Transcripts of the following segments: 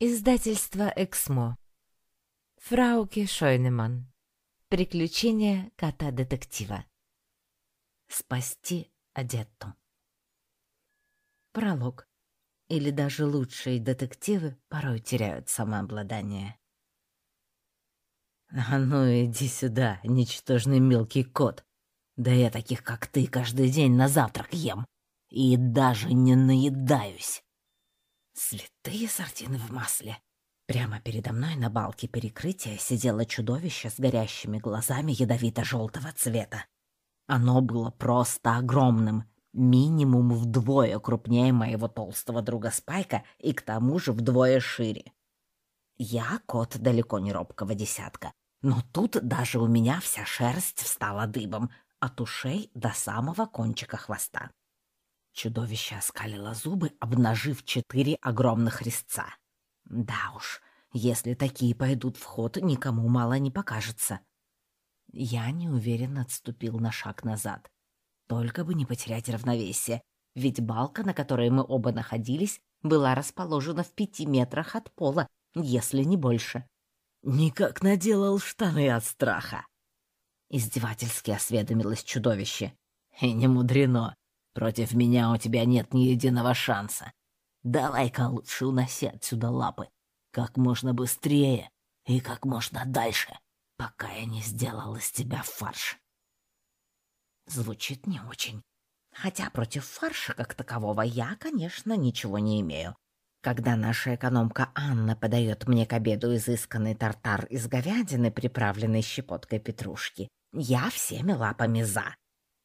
Издательство «Эксмо». Фрауке Шойнеман. Приключения кота-детектива. Спасти Адетту. Пролог. Или даже лучшие детективы порой теряют самообладание. «А ну иди сюда, ничтожный мелкий кот. Да я таких, как ты, каждый день на завтрак ем. И даже не наедаюсь». Святые сардины в масле. Прямо передо мной на балке перекрытия сидело чудовище с горящими глазами ядовито-желтого цвета. Оно было просто огромным, минимум вдвое крупнее моего толстого друга Спайка и к тому же вдвое шире. Я кот далеко не робкого десятка, но тут даже у меня вся шерсть встала дыбом, от ушей до самого кончика хвоста. Чудовище оскалило зубы, обнажив четыре огромных резца. Да уж, если такие пойдут в ход, никому мало не покажется. Я неуверенно отступил на шаг назад. Только бы не потерять равновесие, ведь балка, на которой мы оба находились, была расположена в пяти метрах от пола, если не больше. «Никак наделал штаны от страха!» Издевательски осведомилось чудовище. «И не мудрено. Против меня у тебя нет ни единого шанса. Давай-ка лучше уноси отсюда лапы. Как можно быстрее и как можно дальше, пока я не сделал из тебя фарш. Звучит не очень. Хотя против фарша как такового я, конечно, ничего не имею. Когда наша экономка Анна подает мне к обеду изысканный тартар из говядины, приправленный щепоткой петрушки, я всеми лапами за.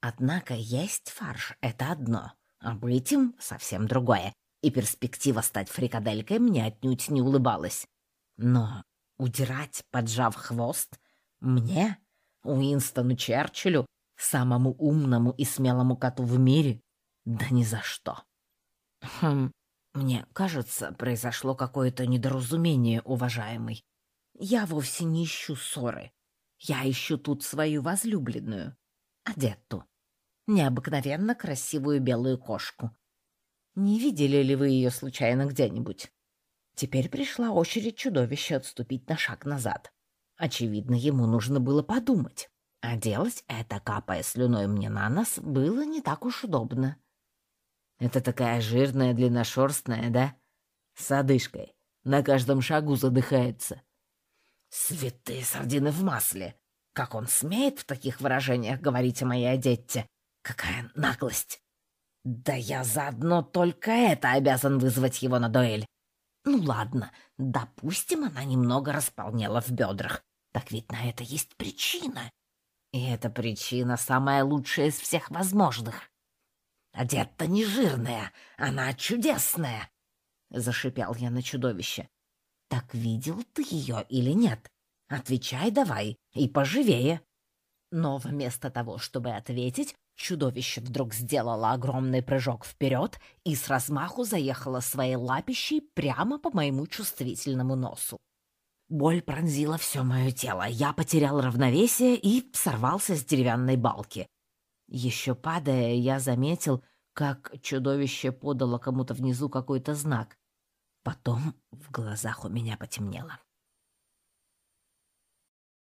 Однако есть фарш — это одно, а быть им — совсем другое, и перспектива стать фрикаделькой мне отнюдь не улыбалась. Но удирать, поджав хвост, мне, Уинстону Черчиллю, самому умному и смелому коту в мире, да ни за что. Хм, мне кажется, произошло какое-то недоразумение, уважаемый. Я вовсе не ищу ссоры. Я ищу тут свою возлюбленную, Адетту необыкновенно красивую белую кошку. Не видели ли вы ее случайно где-нибудь? Теперь пришла очередь чудовища отступить на шаг назад. Очевидно, ему нужно было подумать. А делать это, капая слюной мне на нос, было не так уж удобно. Это такая жирная, длинношерстная, да? С одышкой. На каждом шагу задыхается. Святые сардины в масле! Как он смеет в таких выражениях говорить о моей одетте? Какая наглость! Да я заодно только это обязан вызвать его на дуэль. Ну ладно, допустим, она немного располнела в бедрах. Так ведь на это есть причина. И эта причина самая лучшая из всех возможных. Одета не жирная, она чудесная, — зашипел я на чудовище. Так видел ты ее или нет? Отвечай давай, и поживее. Но вместо того, чтобы ответить, Чудовище вдруг сделало огромный прыжок вперед и с размаху заехало своей лапищей прямо по моему чувствительному носу. Боль пронзила все мое тело, я потерял равновесие и сорвался с деревянной балки. Еще падая, я заметил, как чудовище подало кому-то внизу какой-то знак. Потом в глазах у меня потемнело.